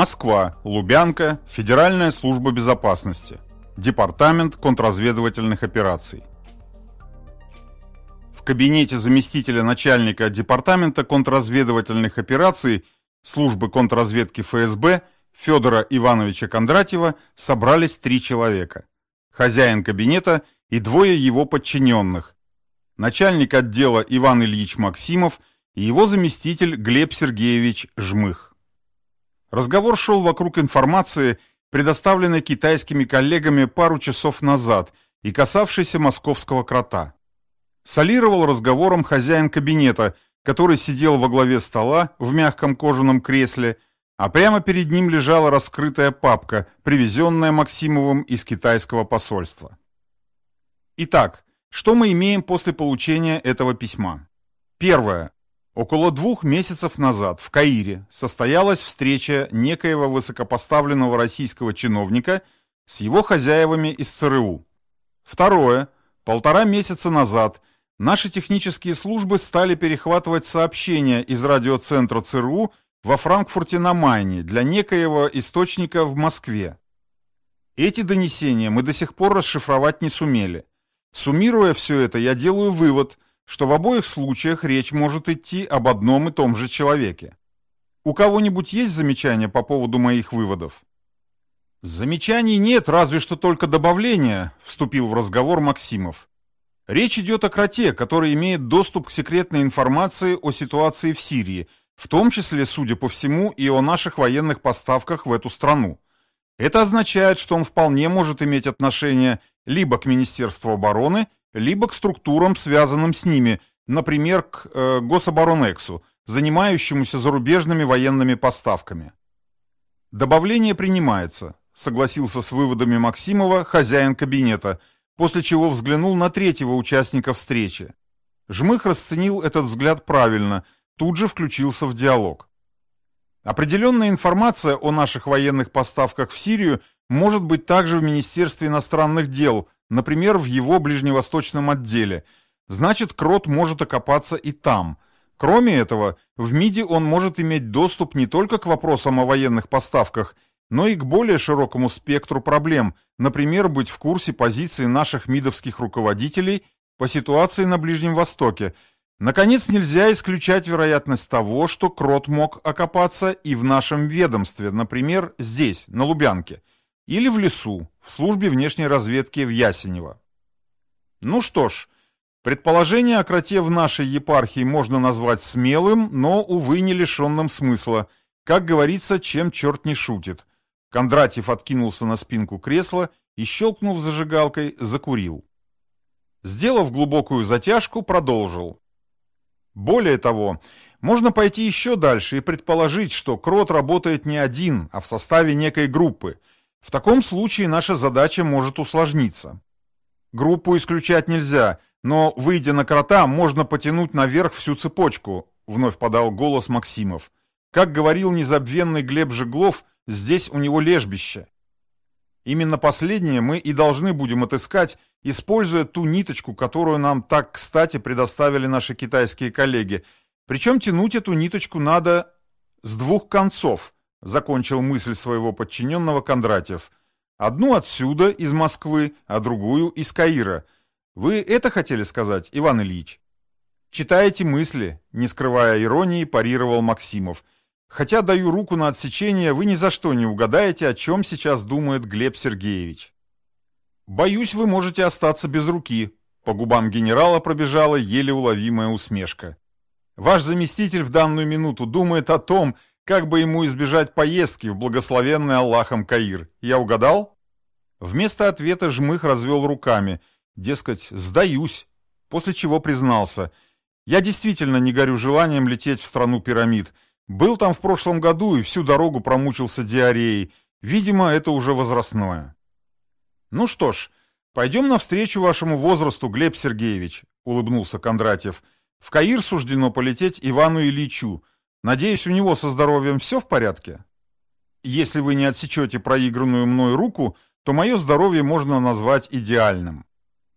Москва, Лубянка, Федеральная служба безопасности, Департамент контрразведывательных операций. В кабинете заместителя начальника Департамента контрразведывательных операций службы контрразведки ФСБ Федора Ивановича Кондратьева собрались три человека. Хозяин кабинета и двое его подчиненных. Начальник отдела Иван Ильич Максимов и его заместитель Глеб Сергеевич Жмых. Разговор шел вокруг информации, предоставленной китайскими коллегами пару часов назад и касавшейся московского крота. Солировал разговором хозяин кабинета, который сидел во главе стола в мягком кожаном кресле, а прямо перед ним лежала раскрытая папка, привезенная Максимовым из китайского посольства. Итак, что мы имеем после получения этого письма? Первое. Около двух месяцев назад в Каире состоялась встреча некоего высокопоставленного российского чиновника с его хозяевами из ЦРУ. Второе. Полтора месяца назад наши технические службы стали перехватывать сообщения из радиоцентра ЦРУ во Франкфурте на Майне для некоего источника в Москве. Эти донесения мы до сих пор расшифровать не сумели. Суммируя все это, я делаю вывод, что в обоих случаях речь может идти об одном и том же человеке. У кого-нибудь есть замечания по поводу моих выводов? Замечаний нет, разве что только добавление, вступил в разговор Максимов. Речь идет о кроте, который имеет доступ к секретной информации о ситуации в Сирии, в том числе, судя по всему, и о наших военных поставках в эту страну. Это означает, что он вполне может иметь отношение либо к Министерству обороны, либо к структурам, связанным с ними, например, к э, Гособоронексу, занимающемуся зарубежными военными поставками. Добавление принимается, согласился с выводами Максимова хозяин кабинета, после чего взглянул на третьего участника встречи. Жмых расценил этот взгляд правильно, тут же включился в диалог. Определенная информация о наших военных поставках в Сирию может быть также в Министерстве иностранных дел, например, в его ближневосточном отделе. Значит, Крот может окопаться и там. Кроме этого, в МИДе он может иметь доступ не только к вопросам о военных поставках, но и к более широкому спектру проблем, например, быть в курсе позиции наших МИДовских руководителей по ситуации на Ближнем Востоке. Наконец, нельзя исключать вероятность того, что Крот мог окопаться и в нашем ведомстве, например, здесь, на Лубянке – или в лесу, в службе внешней разведки в Ясенево. Ну что ж, предположение о кроте в нашей епархии можно назвать смелым, но, увы, не лишенным смысла. Как говорится, чем черт не шутит. Кондратьев откинулся на спинку кресла и, щелкнув зажигалкой, закурил. Сделав глубокую затяжку, продолжил. Более того, можно пойти еще дальше и предположить, что Крот работает не один, а в составе некой группы – в таком случае наша задача может усложниться. Группу исключать нельзя, но, выйдя на крота, можно потянуть наверх всю цепочку, вновь подал голос Максимов. Как говорил незабвенный Глеб Жеглов, здесь у него лежбище. Именно последнее мы и должны будем отыскать, используя ту ниточку, которую нам так кстати предоставили наши китайские коллеги. Причем тянуть эту ниточку надо с двух концов – закончил мысль своего подчиненного Кондратьев. Одну отсюда, из Москвы, а другую из Каира. Вы это хотели сказать, Иван Ильич? Читаете мысли, не скрывая иронии, парировал Максимов. Хотя даю руку на отсечение, вы ни за что не угадаете, о чем сейчас думает Глеб Сергеевич. Боюсь, вы можете остаться без руки. По губам генерала пробежала еле уловимая усмешка. Ваш заместитель в данную минуту думает о том, как бы ему избежать поездки в благословенный Аллахом Каир? Я угадал? Вместо ответа Жмых развел руками. Дескать, сдаюсь. После чего признался. Я действительно не горю желанием лететь в страну пирамид. Был там в прошлом году и всю дорогу промучился диареей. Видимо, это уже возрастное. Ну что ж, пойдем навстречу вашему возрасту, Глеб Сергеевич, улыбнулся Кондратьев. В Каир суждено полететь Ивану Ильичу. Надеюсь, у него со здоровьем все в порядке? Если вы не отсечете проигранную мной руку, то мое здоровье можно назвать идеальным.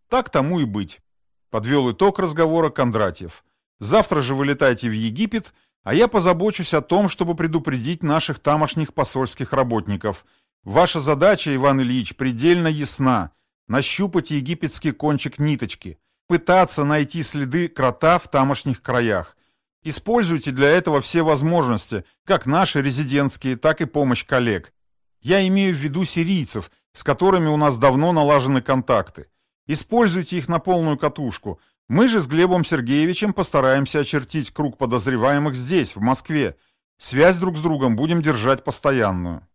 Так тому и быть. Подвел итог разговора Кондратьев. Завтра же вылетайте в Египет, А я позабочусь о том, чтобы предупредить наших тамошних посольских работников. Ваша задача, Иван Ильич, предельно ясна. Нащупать египетский кончик ниточки. Пытаться найти следы крота в тамошних краях. Используйте для этого все возможности, как наши резидентские, так и помощь коллег. Я имею в виду сирийцев, с которыми у нас давно налажены контакты. Используйте их на полную катушку – мы же с Глебом Сергеевичем постараемся очертить круг подозреваемых здесь, в Москве. Связь друг с другом будем держать постоянную.